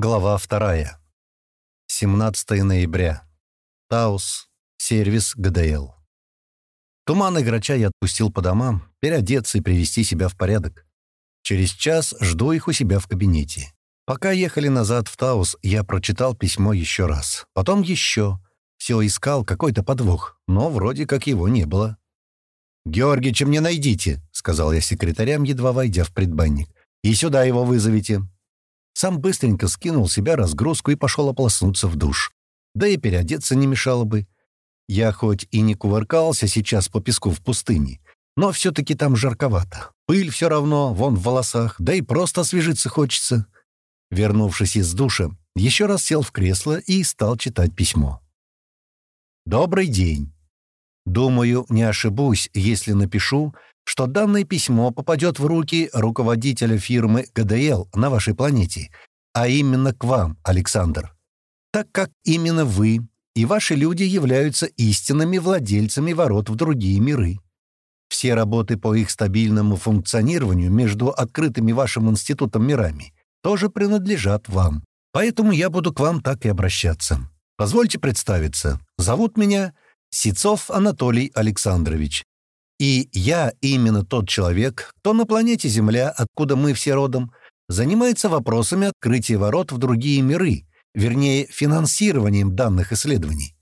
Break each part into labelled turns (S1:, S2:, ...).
S1: Глава 2. 17 ноября. Таус. Сервис ГДЛ. Туман играча я отпустил по домам, переодеться и привести себя в порядок. Через час жду их у себя в кабинете. Пока ехали назад в Таус, я прочитал письмо еще раз. Потом еще. Все искал какой-то подвох, но вроде как его не было. «Георгича мне найдите», — сказал я секретарям, едва войдя в предбанник. «И сюда его вызовите». Сам быстренько скинул себя разгрузку и пошел ополоснуться в душ. Да и переодеться не мешало бы. Я хоть и не кувыркался сейчас по песку в пустыне, но все-таки там жарковато. Пыль все равно, вон в волосах, да и просто освежиться хочется. Вернувшись из душа, еще раз сел в кресло и стал читать письмо. «Добрый день. Думаю, не ошибусь, если напишу, что данное письмо попадет в руки руководителя фирмы ГДЛ на вашей планете, а именно к вам, Александр, так как именно вы и ваши люди являются истинными владельцами ворот в другие миры. Все работы по их стабильному функционированию между открытыми вашим институтом мирами тоже принадлежат вам. Поэтому я буду к вам так и обращаться. Позвольте представиться. Зовут меня Сицов Анатолий Александрович. И я именно тот человек, кто на планете Земля, откуда мы все родом, занимается вопросами открытия ворот в другие миры, вернее, финансированием данных исследований.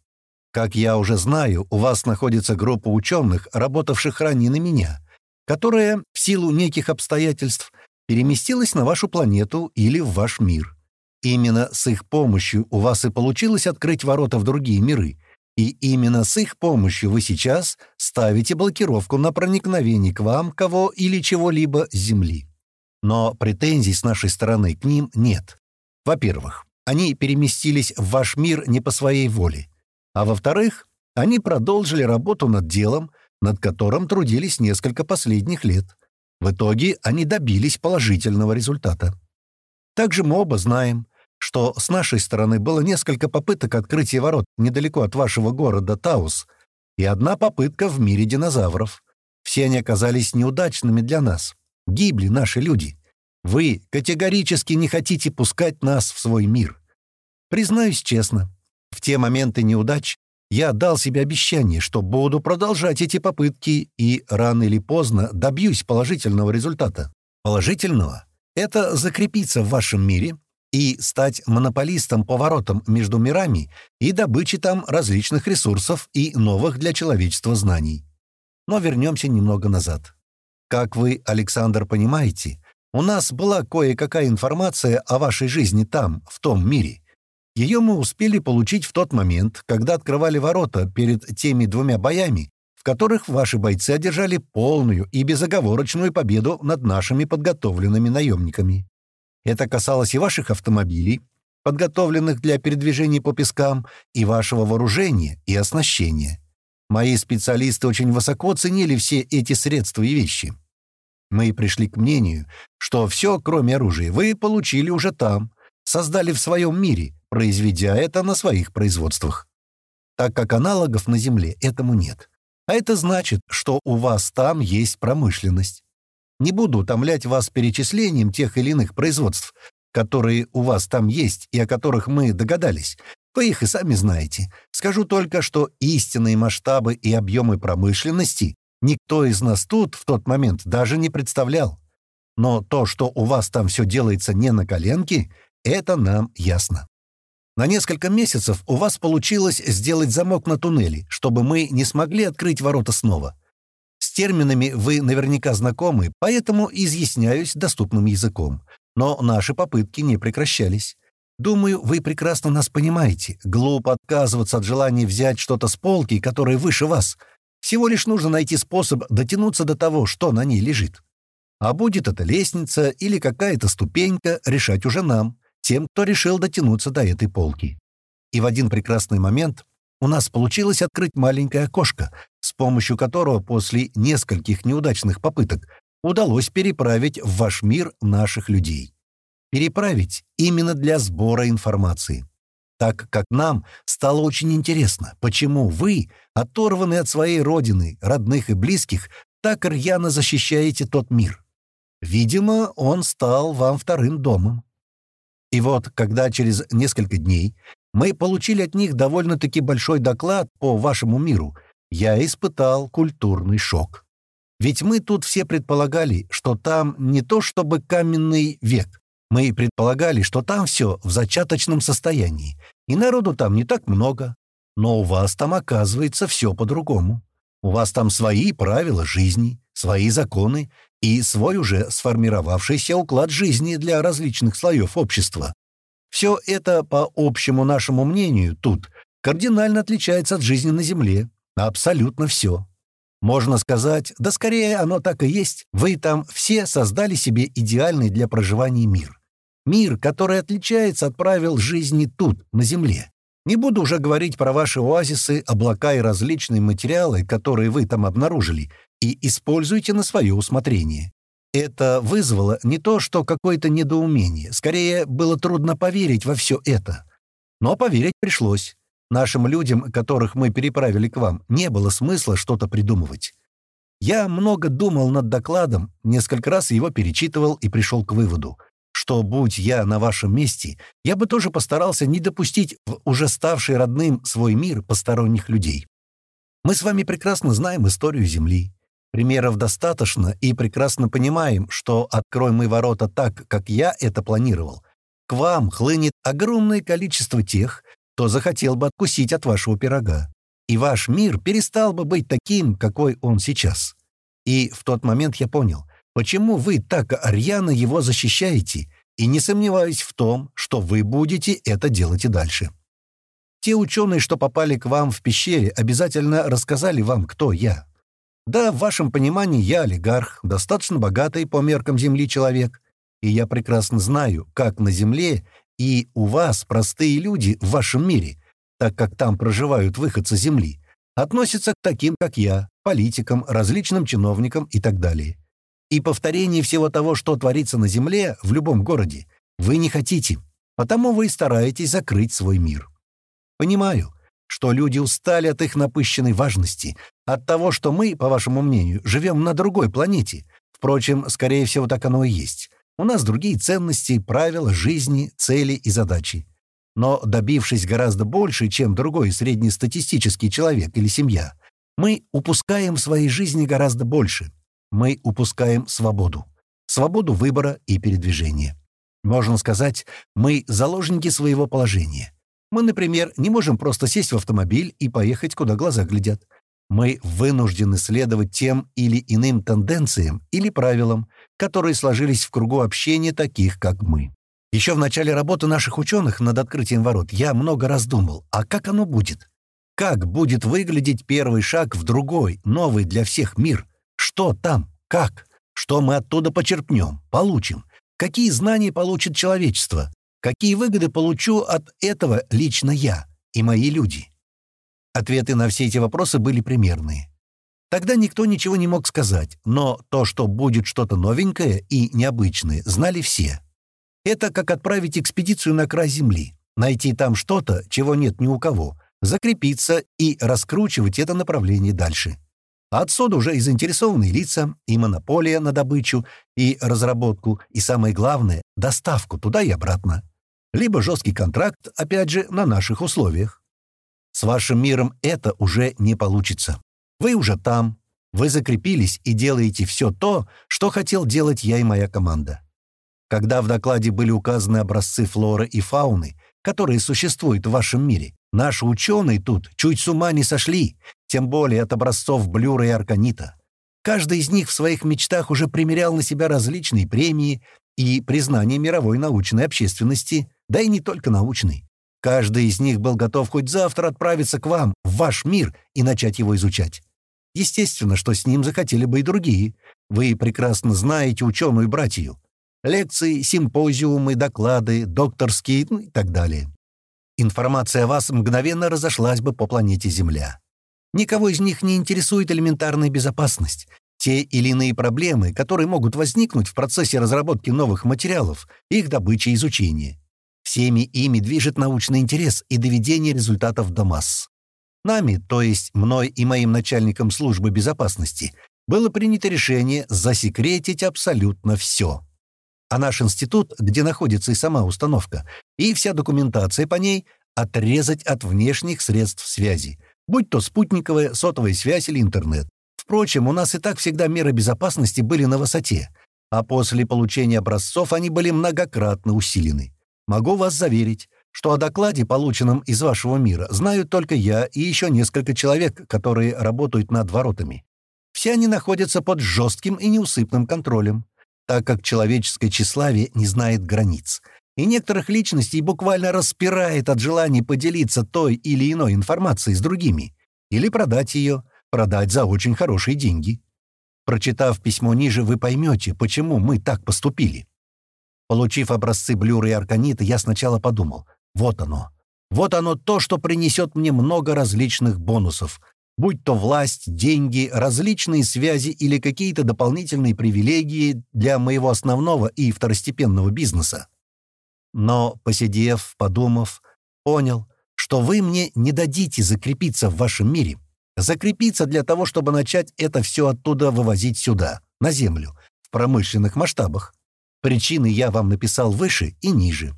S1: Как я уже знаю, у вас находится группа ученых, работавших ранее на меня, которая, в силу неких обстоятельств, переместилась на вашу планету или в ваш мир. Именно с их помощью у вас и получилось открыть ворота в другие миры, и именно с их помощью вы сейчас ставите блокировку на проникновение к вам кого или чего-либо с Земли. Но претензий с нашей стороны к ним нет. Во-первых, они переместились в ваш мир не по своей воле. А во-вторых, они продолжили работу над делом, над которым трудились несколько последних лет. В итоге они добились положительного результата. Также мы оба знаем, что с нашей стороны было несколько попыток открытия ворот недалеко от вашего города Таус и одна попытка в мире динозавров. Все они оказались неудачными для нас. Гибли наши люди. Вы категорически не хотите пускать нас в свой мир. Признаюсь честно, в те моменты неудач я дал себе обещание, что буду продолжать эти попытки и рано или поздно добьюсь положительного результата. Положительного — это закрепиться в вашем мире — и стать монополистом поворотом между мирами и добычей там различных ресурсов и новых для человечества знаний. Но вернемся немного назад. Как вы, Александр, понимаете, у нас была кое-какая информация о вашей жизни там, в том мире. Ее мы успели получить в тот момент, когда открывали ворота перед теми двумя боями, в которых ваши бойцы одержали полную и безоговорочную победу над нашими подготовленными наемниками. Это касалось и ваших автомобилей, подготовленных для передвижения по пескам, и вашего вооружения и оснащения. Мои специалисты очень высоко ценили все эти средства и вещи. Мы пришли к мнению, что все, кроме оружия, вы получили уже там, создали в своем мире, произведя это на своих производствах. Так как аналогов на Земле этому нет. А это значит, что у вас там есть промышленность. Не буду утомлять вас перечислением тех или иных производств, которые у вас там есть и о которых мы догадались. Вы их и сами знаете. Скажу только, что истинные масштабы и объемы промышленности никто из нас тут в тот момент даже не представлял. Но то, что у вас там все делается не на коленке, это нам ясно. На несколько месяцев у вас получилось сделать замок на туннеле, чтобы мы не смогли открыть ворота снова терминами вы наверняка знакомы, поэтому изъясняюсь доступным языком. Но наши попытки не прекращались. Думаю, вы прекрасно нас понимаете. Глупо отказываться от желания взять что-то с полки, которое выше вас. Всего лишь нужно найти способ дотянуться до того, что на ней лежит. А будет это лестница или какая-то ступенька, решать уже нам, тем, кто решил дотянуться до этой полки. И в один прекрасный момент у нас получилось открыть маленькое окошко, с помощью которого после нескольких неудачных попыток удалось переправить в ваш мир наших людей. Переправить именно для сбора информации. Так как нам стало очень интересно, почему вы, оторванные от своей родины, родных и близких, так рьяно защищаете тот мир. Видимо, он стал вам вторым домом. И вот, когда через несколько дней мы получили от них довольно-таки большой доклад по вашему миру, я испытал культурный шок. Ведь мы тут все предполагали, что там не то чтобы каменный век. Мы предполагали, что там все в зачаточном состоянии, и народу там не так много. Но у вас там, оказывается, все по-другому. У вас там свои правила жизни, свои законы и свой уже сформировавшийся уклад жизни для различных слоев общества. Все это, по общему нашему мнению, тут кардинально отличается от жизни на Земле. Абсолютно все. Можно сказать, да скорее оно так и есть, вы там все создали себе идеальный для проживания мир. Мир, который отличается от правил жизни тут, на Земле. Не буду уже говорить про ваши оазисы, облака и различные материалы, которые вы там обнаружили, и используете на свое усмотрение. Это вызвало не то, что какое-то недоумение, скорее было трудно поверить во все это. Но поверить пришлось. Нашим людям, которых мы переправили к вам, не было смысла что-то придумывать. Я много думал над докладом, несколько раз его перечитывал и пришел к выводу, что, будь я на вашем месте, я бы тоже постарался не допустить в уже ставший родным свой мир посторонних людей. Мы с вами прекрасно знаем историю Земли. Примеров достаточно и прекрасно понимаем, что откроем мы ворота так, как я это планировал, к вам хлынет огромное количество тех, то захотел бы откусить от вашего пирога. И ваш мир перестал бы быть таким, какой он сейчас. И в тот момент я понял, почему вы так рьяно его защищаете, и не сомневаюсь в том, что вы будете это делать и дальше. Те ученые, что попали к вам в пещере, обязательно рассказали вам, кто я. Да, в вашем понимании я олигарх, достаточно богатый по меркам Земли человек, и я прекрасно знаю, как на Земле и у вас, простые люди, в вашем мире, так как там проживают выходцы Земли, относятся к таким, как я, политикам, различным чиновникам и так далее. И повторение всего того, что творится на Земле, в любом городе, вы не хотите, потому вы и стараетесь закрыть свой мир. Понимаю, что люди устали от их напыщенной важности, от того, что мы, по вашему мнению, живем на другой планете. Впрочем, скорее всего, так оно и есть. У нас другие ценности, правила жизни, цели и задачи. Но добившись гораздо больше, чем другой среднестатистический человек или семья, мы упускаем в своей жизни гораздо больше. Мы упускаем свободу. Свободу выбора и передвижения. Можно сказать, мы заложники своего положения. Мы, например, не можем просто сесть в автомобиль и поехать, куда глаза глядят. Мы вынуждены следовать тем или иным тенденциям или правилам, которые сложились в кругу общения таких, как мы. Еще в начале работы наших ученых над открытием ворот я много раз думал, а как оно будет? Как будет выглядеть первый шаг в другой, новый для всех мир? Что там? Как? Что мы оттуда почерпнем, получим? Какие знания получит человечество? Какие выгоды получу от этого лично я и мои люди? Ответы на все эти вопросы были примерные. Тогда никто ничего не мог сказать, но то, что будет что-то новенькое и необычное, знали все. Это как отправить экспедицию на край Земли, найти там что-то, чего нет ни у кого, закрепиться и раскручивать это направление дальше. А отсюда уже и заинтересованные лица, и монополия на добычу, и разработку, и самое главное — доставку туда и обратно. Либо жесткий контракт, опять же, на наших условиях. С вашим миром это уже не получится. Вы уже там, вы закрепились и делаете все то, что хотел делать я и моя команда. Когда в докладе были указаны образцы флоры и фауны, которые существуют в вашем мире, наши ученые тут чуть с ума не сошли, тем более от образцов блюра и арканита. Каждый из них в своих мечтах уже примерял на себя различные премии и признание мировой научной общественности, да и не только научной. Каждый из них был готов хоть завтра отправиться к вам, в ваш мир, и начать его изучать. Естественно, что с ним захотели бы и другие. Вы прекрасно знаете ученую братью. Лекции, симпозиумы, доклады, докторские ну и так далее. Информация о вас мгновенно разошлась бы по планете Земля. Никого из них не интересует элементарная безопасность. Те или иные проблемы, которые могут возникнуть в процессе разработки новых материалов, их добычи и изучения. Всеми ими движет научный интерес и доведение результатов до масс. Нами, то есть мной и моим начальником службы безопасности, было принято решение засекретить абсолютно все. а наш институт, где находится и сама установка, и вся документация по ней, отрезать от внешних средств связи, будь то спутниковая, сотовая связь или интернет. Впрочем, у нас и так всегда меры безопасности были на высоте, а после получения образцов они были многократно усилены. Могу вас заверить, что о докладе, полученном из вашего мира, знают только я и еще несколько человек, которые работают над воротами. Все они находятся под жестким и неусыпным контролем, так как человеческое тщеславие не знает границ, и некоторых личностей буквально распирает от желания поделиться той или иной информацией с другими, или продать ее, продать за очень хорошие деньги. Прочитав письмо ниже, вы поймете, почему мы так поступили. Получив образцы блюра и арканита, я сначала подумал, вот оно. Вот оно то, что принесет мне много различных бонусов, будь то власть, деньги, различные связи или какие-то дополнительные привилегии для моего основного и второстепенного бизнеса. Но, посидев, подумав, понял, что вы мне не дадите закрепиться в вашем мире. Закрепиться для того, чтобы начать это все оттуда вывозить сюда, на Землю, в промышленных масштабах. Причины я вам написал выше и ниже.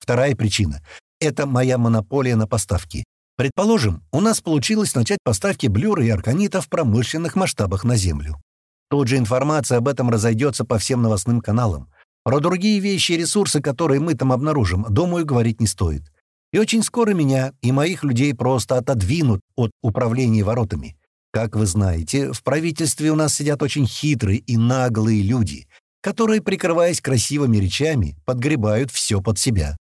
S1: Вторая причина — это моя монополия на поставки. Предположим, у нас получилось начать поставки блюра и арканита в промышленных масштабах на Землю. Тут же информация об этом разойдется по всем новостным каналам. Про другие вещи и ресурсы, которые мы там обнаружим, думаю, говорить не стоит. И очень скоро меня и моих людей просто отодвинут от управления воротами. Как вы знаете, в правительстве у нас сидят очень хитрые и наглые люди, которые, прикрываясь красивыми речами, подгребают все под себя.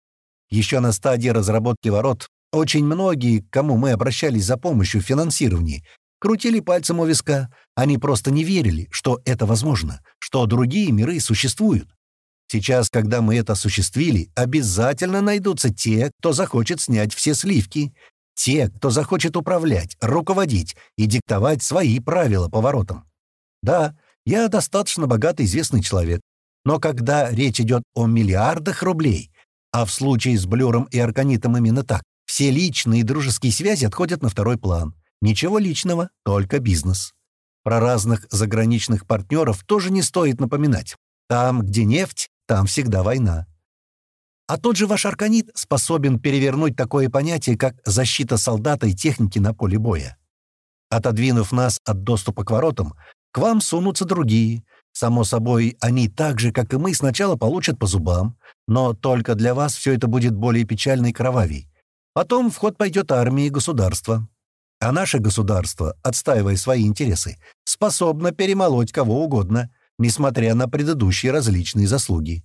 S1: Еще на стадии разработки ворот очень многие, к кому мы обращались за помощью в финансировании, крутили пальцем у виска. Они просто не верили, что это возможно, что другие миры существуют. Сейчас, когда мы это осуществили, обязательно найдутся те, кто захочет снять все сливки, те, кто захочет управлять, руководить и диктовать свои правила поворотам. Да, я достаточно богатый известный человек, но когда речь идет о миллиардах рублей, а в случае с Блюром и Арканитом именно так, все личные и дружеские связи отходят на второй план. Ничего личного, только бизнес. Про разных заграничных партнеров тоже не стоит напоминать. Там, где нефть, там всегда война. А тот же ваш арканит способен перевернуть такое понятие, как защита солдата и техники на поле боя. Отодвинув нас от доступа к воротам, к вам сунутся другие. Само собой, они так же, как и мы, сначала получат по зубам, но только для вас все это будет более печально и кровавей. Потом в ход пойдет армия и государство. А наше государство, отстаивая свои интересы, способно перемолоть кого угодно, несмотря на предыдущие различные заслуги.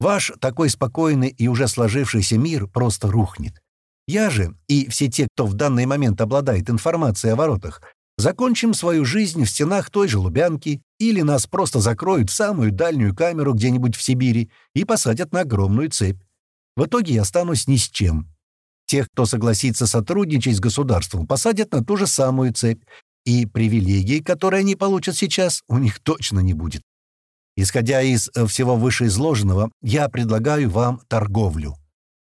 S1: Ваш такой спокойный и уже сложившийся мир просто рухнет. Я же и все те, кто в данный момент обладает информацией о воротах, закончим свою жизнь в стенах той же Лубянки или нас просто закроют в самую дальнюю камеру где-нибудь в Сибири и посадят на огромную цепь. В итоге я останусь ни с чем. Тех, кто согласится сотрудничать с государством, посадят на ту же самую цепь, и привилегий, которые они получат сейчас, у них точно не будет. Исходя из э, всего вышеизложенного, я предлагаю вам торговлю.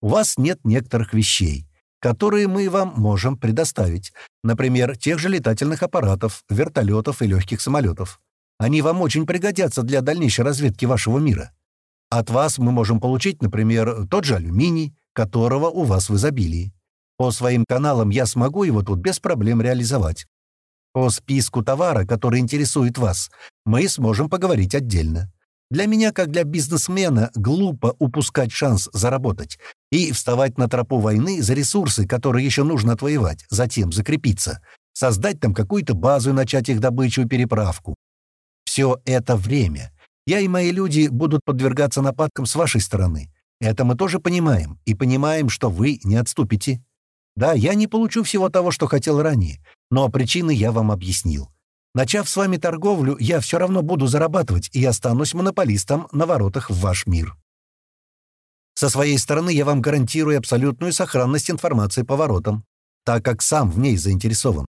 S1: У вас нет некоторых вещей, которые мы вам можем предоставить, например, тех же летательных аппаратов, вертолетов и легких самолетов. Они вам очень пригодятся для дальнейшей разведки вашего мира. От вас мы можем получить, например, тот же алюминий, которого у вас в изобилии. По своим каналам я смогу его тут без проблем реализовать. По списку товара, который интересует вас, мы сможем поговорить отдельно. Для меня, как для бизнесмена, глупо упускать шанс заработать и вставать на тропу войны за ресурсы, которые еще нужно отвоевать, затем закрепиться, создать там какую-то базу и начать их добычу и переправку. Все это время. Я и мои люди будут подвергаться нападкам с вашей стороны. Это мы тоже понимаем, и понимаем, что вы не отступите. Да, я не получу всего того, что хотел ранее, но причины я вам объяснил. Начав с вами торговлю, я все равно буду зарабатывать и останусь монополистом на воротах в ваш мир. Со своей стороны я вам гарантирую абсолютную сохранность информации по воротам, так как сам в ней заинтересован.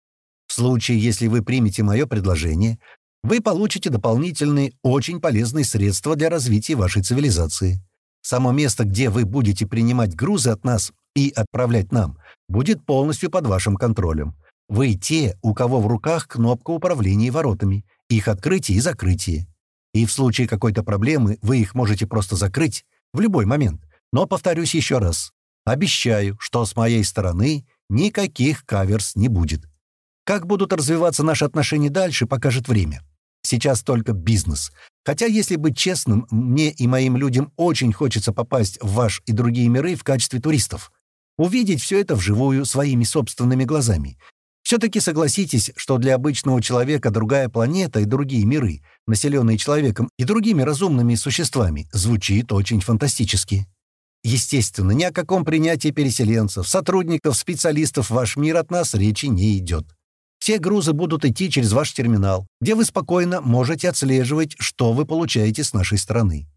S1: В случае, если вы примете мое предложение, вы получите дополнительные, очень полезные средства для развития вашей цивилизации. Само место, где вы будете принимать грузы от нас и отправлять нам, будет полностью под вашим контролем. Вы те, у кого в руках кнопка управления воротами, их открытие и закрытие. И в случае какой-то проблемы вы их можете просто закрыть в любой момент. Но повторюсь еще раз. Обещаю, что с моей стороны никаких каверс не будет. Как будут развиваться наши отношения дальше, покажет время. Сейчас только бизнес. Хотя, если быть честным, мне и моим людям очень хочется попасть в ваш и другие миры в качестве туристов. Увидеть все это вживую своими собственными глазами. Все-таки согласитесь, что для обычного человека другая планета и другие миры, населенные человеком и другими разумными существами, звучит очень фантастически. Естественно, ни о каком принятии переселенцев, сотрудников, специалистов в ваш мир от нас речи не идет. Все грузы будут идти через ваш терминал, где вы спокойно можете отслеживать, что вы получаете с нашей стороны.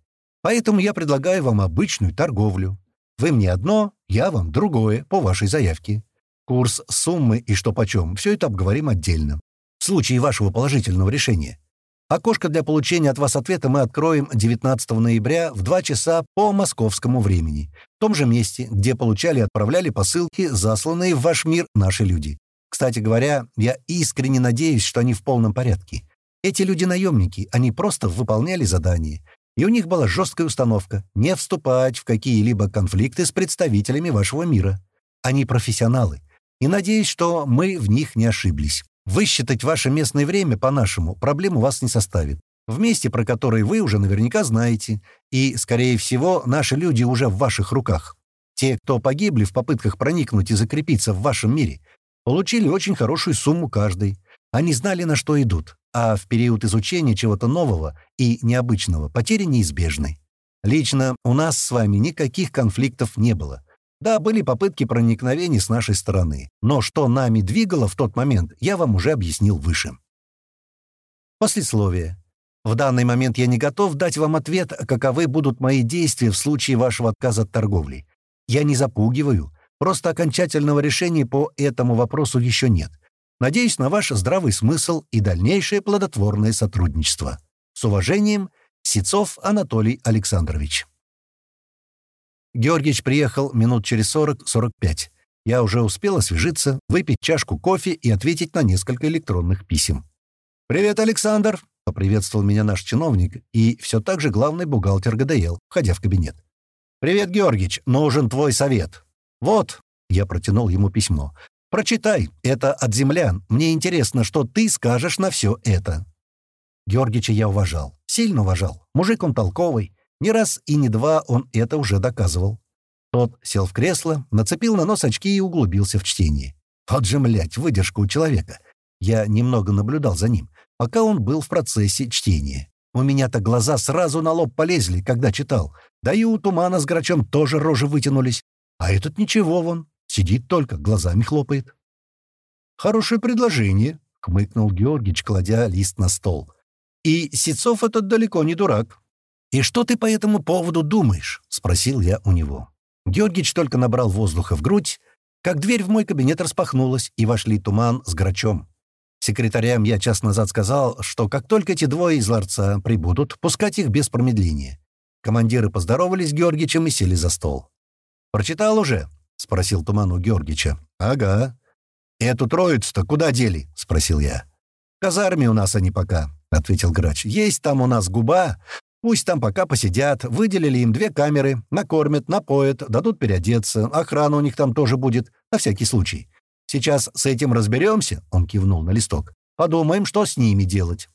S1: Поэтому я предлагаю вам обычную торговлю. Вы мне одно, я вам другое, по вашей заявке. Курс, суммы и что почем, все это обговорим отдельно. В случае вашего положительного решения. Окошко для получения от вас ответа мы откроем 19 ноября в 2 часа по московскому времени, в том же месте, где получали и отправляли посылки, засланные в ваш мир наши люди. Кстати говоря, я искренне надеюсь, что они в полном порядке. Эти люди-наемники, они просто выполняли задание. И у них была жесткая установка — не вступать в какие-либо конфликты с представителями вашего мира. Они профессионалы. И надеюсь, что мы в них не ошиблись. Высчитать ваше местное время по-нашему проблем у вас не составит. В месте, про которое вы уже наверняка знаете. И, скорее всего, наши люди уже в ваших руках. Те, кто погибли в попытках проникнуть и закрепиться в вашем мире — Получили очень хорошую сумму каждый. Они знали, на что идут, а в период изучения чего-то нового и необычного потери неизбежны. Лично у нас с вами никаких конфликтов не было. Да, были попытки проникновения с нашей стороны, но что нами двигало в тот момент, я вам уже объяснил выше. Послесловие. В данный момент я не готов дать вам ответ, каковы будут мои действия в случае вашего отказа от торговли. Я не запугиваю, Просто окончательного решения по этому вопросу еще нет. Надеюсь на ваш здравый смысл и дальнейшее плодотворное сотрудничество. С уважением, Сицов Анатолий Александрович. Георгиевич приехал минут через 40-45. Я уже успел освежиться, выпить чашку кофе и ответить на несколько электронных писем. «Привет, Александр!» — поприветствовал меня наш чиновник и все так же главный бухгалтер ГДЛ, входя в кабинет. «Привет, Георгиевич, нужен твой совет. «Вот», — я протянул ему письмо, — «прочитай, это от землян. Мне интересно, что ты скажешь на все это». Георгича я уважал, сильно уважал. Мужик он толковый. Не раз и не два он это уже доказывал. Тот сел в кресло, нацепил на нос очки и углубился в чтение. Млядь, выдержка у человека. Я немного наблюдал за ним, пока он был в процессе чтения. У меня-то глаза сразу на лоб полезли, когда читал. Да и у тумана с грачом тоже рожи вытянулись. А этот ничего вон, сидит только, глазами хлопает. «Хорошее предложение», — хмыкнул Георгич, кладя лист на стол. «И Сецов этот далеко не дурак». «И что ты по этому поводу думаешь?» — спросил я у него. Георгич только набрал воздуха в грудь, как дверь в мой кабинет распахнулась, и вошли туман с грачом. Секретарям я час назад сказал, что как только эти двое из ларца прибудут, пускать их без промедления. Командиры поздоровались с Георгичем и сели за стол. «Прочитал уже?» — спросил Туман у Георгича. «Ага». «Эту троицу-то куда дели?» — спросил я. «В казарме у нас они пока», — ответил Грач. «Есть там у нас губа. Пусть там пока посидят. Выделили им две камеры. Накормят, напоят, дадут переодеться. Охрана у них там тоже будет, на всякий случай. Сейчас с этим разберемся», — он кивнул на листок. «Подумаем, что с ними делать».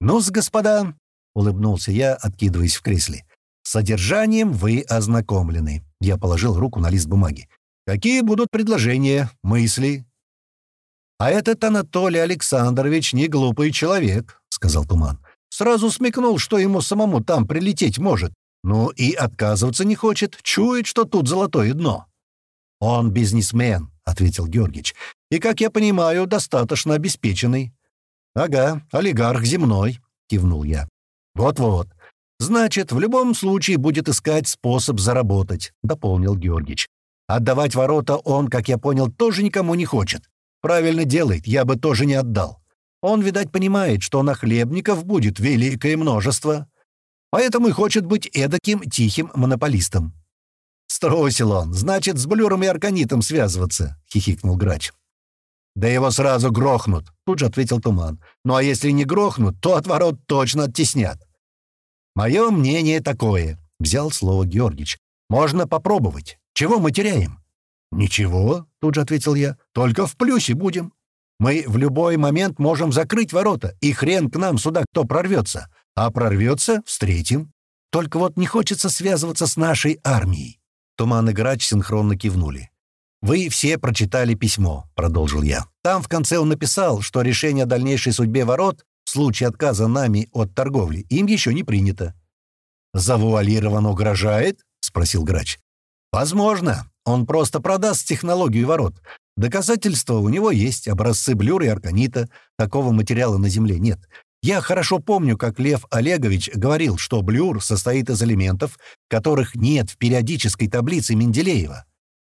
S1: «Ну-с, господа», — улыбнулся я, откидываясь в кресле. «С содержанием вы ознакомлены. Я положил руку на лист бумаги. «Какие будут предложения, мысли?» «А этот Анатолий Александрович не глупый человек», — сказал Туман. «Сразу смекнул, что ему самому там прилететь может. Ну и отказываться не хочет, чует, что тут золотое дно». «Он бизнесмен», — ответил Георгич. «И, как я понимаю, достаточно обеспеченный». «Ага, олигарх земной», — кивнул я. «Вот-вот. «Значит, в любом случае будет искать способ заработать», — дополнил Георгич. «Отдавать ворота он, как я понял, тоже никому не хочет. Правильно делает, я бы тоже не отдал. Он, видать, понимает, что нахлебников будет великое множество. Поэтому и хочет быть эдаким тихим монополистом». «Струсил он, значит, с Блюром и Арканитом связываться», — хихикнул Грач. «Да его сразу грохнут», — тут же ответил Туман. «Ну а если не грохнут, то от ворот точно оттеснят. «Мое мнение такое», — взял слово Георгич. «Можно попробовать. Чего мы теряем?» «Ничего», — тут же ответил я. «Только в плюсе будем. Мы в любой момент можем закрыть ворота, и хрен к нам сюда кто прорвется. А прорвется — встретим. Только вот не хочется связываться с нашей армией». Туман и Грач синхронно кивнули. «Вы все прочитали письмо», — продолжил я. «Там в конце он написал, что решение о дальнейшей судьбе ворот в случае отказа нами от торговли им еще не принято». «Завуалированно угрожает?» — спросил Грач. «Возможно. Он просто продаст технологию ворот. Доказательства у него есть, образцы блюра и арканита. Такого материала на Земле нет. Я хорошо помню, как Лев Олегович говорил, что блюр состоит из элементов, которых нет в периодической таблице Менделеева.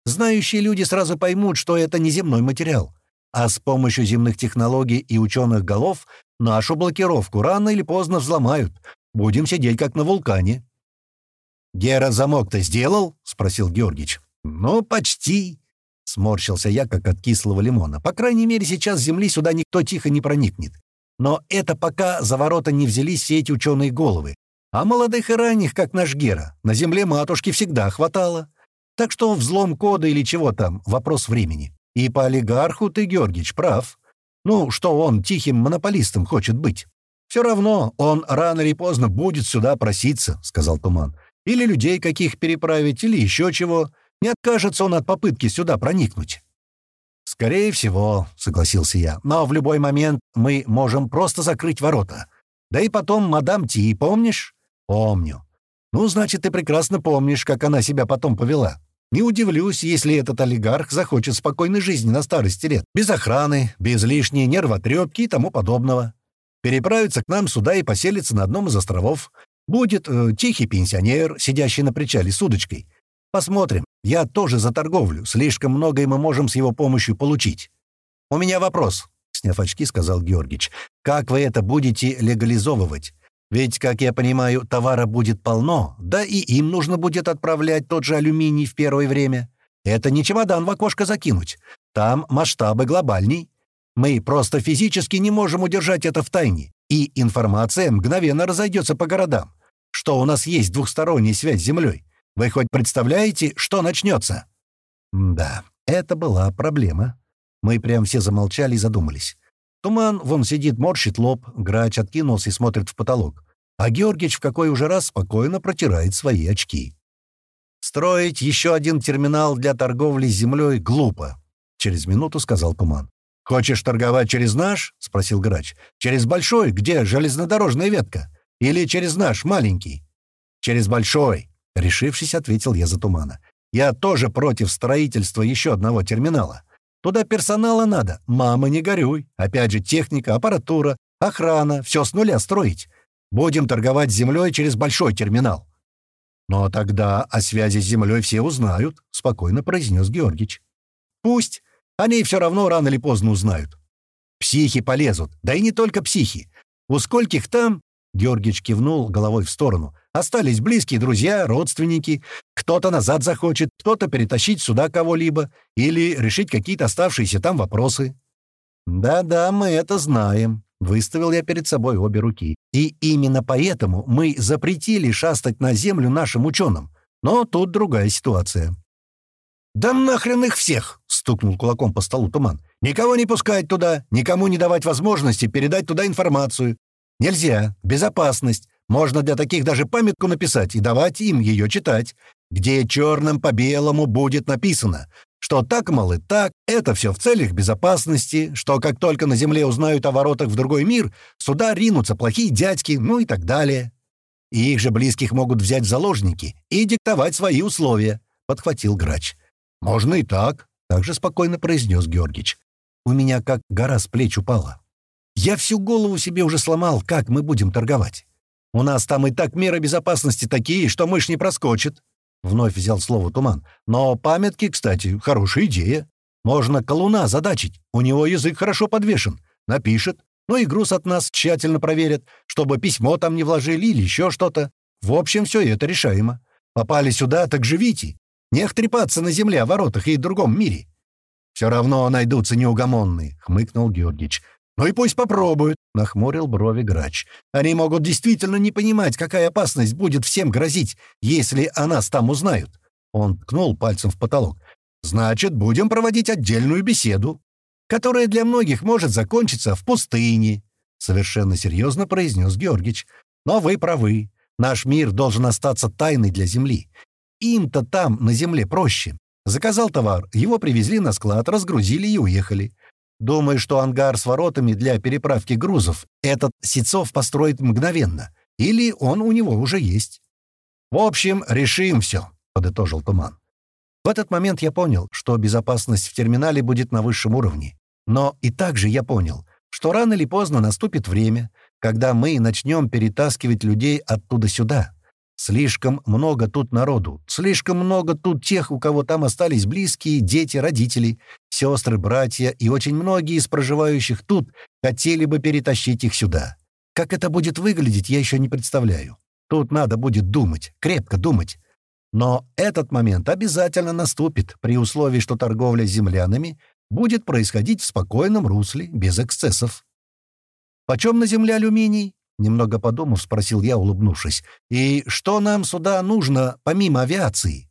S1: Знающие люди сразу поймут, что это не земной материал. А с помощью земных технологий и ученых голов нашу блокировку рано или поздно взломают. Будем сидеть как на вулкане. «Гера замок-то сделал?» — спросил Георгич. «Ну, почти», — сморщился я, как от кислого лимона. «По крайней мере, сейчас с Земли сюда никто тихо не проникнет. Но это пока за ворота не взялись все эти ученые головы. А молодых и ранних, как наш Гера, на Земле матушки всегда хватало. Так что взлом кода или чего там — вопрос времени. И по олигарху ты, Георгич, прав. Ну, что он тихим монополистом хочет быть? Все равно он рано или поздно будет сюда проситься, — сказал Туман. Или людей каких переправить, или еще чего. Не откажется он от попытки сюда проникнуть. «Скорее всего», — согласился я, — «но в любой момент мы можем просто закрыть ворота. Да и потом мадам Ти, помнишь?» «Помню». «Ну, значит, ты прекрасно помнишь, как она себя потом повела. Не удивлюсь, если этот олигарх захочет спокойной жизни на старости лет, без охраны, без лишней нервотрепки и тому подобного. Переправится к нам сюда и поселится на одном из островов. Будет э, тихий пенсионер, сидящий на причале с удочкой. Посмотрим. Я тоже за торговлю. Слишком многое мы можем с его помощью получить. У меня вопрос, — сняв очки, сказал Георгич. Как вы это будете легализовывать? Ведь, как я понимаю, товара будет полно, да и им нужно будет отправлять тот же алюминий в первое время. Это не чемодан в окошко закинуть. Там масштабы глобальней. Мы просто физически не можем удержать это в тайне, и информация мгновенно разойдется по городам. Что у нас есть двухсторонняя связь с Землей. Вы хоть представляете, что начнется?» Да, это была проблема. Мы прям все замолчали и задумались. Туман вон сидит, морщит лоб, грач откинулся и смотрит в потолок. А Георгич в какой уже раз спокойно протирает свои очки. «Строить еще один терминал для торговли с землей глупо», — через минуту сказал Туман. «Хочешь торговать через наш?» — спросил грач. «Через большой, где железнодорожная ветка? Или через наш, маленький?» «Через большой», — решившись, ответил я за Тумана. «Я тоже против строительства еще одного терминала. Туда персонала надо. Мама, не горюй. Опять же, техника, аппаратура, охрана. Все с нуля строить. Будем торговать землей через большой терминал». «Но тогда о связи с землей все узнают», — спокойно произнес Георгич. «Пусть. Они все равно рано или поздно узнают. Психи полезут. Да и не только психи. У скольких там...» — Георгич кивнул головой в сторону. «Остались близкие друзья, родственники. Кто-то назад захочет, кто-то перетащить сюда кого-либо или решить какие-то оставшиеся там вопросы. «Да-да, мы это знаем», — выставил я перед собой обе руки. «И именно поэтому мы запретили шастать на землю нашим ученым. Но тут другая ситуация». «Да нахрен их всех!» — стукнул кулаком по столу туман. «Никого не пускать туда, никому не давать возможности передать туда информацию. Нельзя. Безопасность. Можно для таких даже памятку написать и давать им ее читать где черным по белому будет написано, что так, мол, и так, это все в целях безопасности, что как только на Земле узнают о воротах в другой мир, сюда ринутся плохие дядьки, ну и так далее. И их же близких могут взять в заложники и диктовать свои условия», — подхватил грач. «Можно и так», — также спокойно произнес Георгич. «У меня как гора с плеч упала. Я всю голову себе уже сломал, как мы будем торговать. У нас там и так меры безопасности такие, что мышь не проскочит. Вновь взял слово Туман. «Но памятки, кстати, хорошая идея. Можно колуна задачить. У него язык хорошо подвешен. Напишет. Ну и груз от нас тщательно проверят, чтобы письмо там не вложили или еще что-то. В общем, все это решаемо. Попали сюда, так живите. Нех трепаться на земле о воротах и другом мире». «Все равно найдутся неугомонные», — хмыкнул Георгич. «Ну и пусть попробуют», — нахмурил брови грач. «Они могут действительно не понимать, какая опасность будет всем грозить, если о нас там узнают». Он ткнул пальцем в потолок. «Значит, будем проводить отдельную беседу, которая для многих может закончиться в пустыне», — совершенно серьезно произнес Георгич. «Но вы правы. Наш мир должен остаться тайной для Земли. Им-то там, на Земле, проще. Заказал товар, его привезли на склад, разгрузили и уехали. Думаю, что ангар с воротами для переправки грузов этот Сицов построит мгновенно. Или он у него уже есть. «В общем, решим все», — подытожил Туман. В этот момент я понял, что безопасность в терминале будет на высшем уровне. Но и также я понял, что рано или поздно наступит время, когда мы начнем перетаскивать людей оттуда сюда. Слишком много тут народу, слишком много тут тех, у кого там остались близкие, дети, родители, сестры, братья, и очень многие из проживающих тут хотели бы перетащить их сюда. Как это будет выглядеть, я еще не представляю. Тут надо будет думать, крепко думать. Но этот момент обязательно наступит, при условии, что торговля землянами будет происходить в спокойном русле, без эксцессов. «Почем на земле алюминий?» Немного подумав, спросил я, улыбнувшись. «И что нам сюда нужно, помимо авиации?»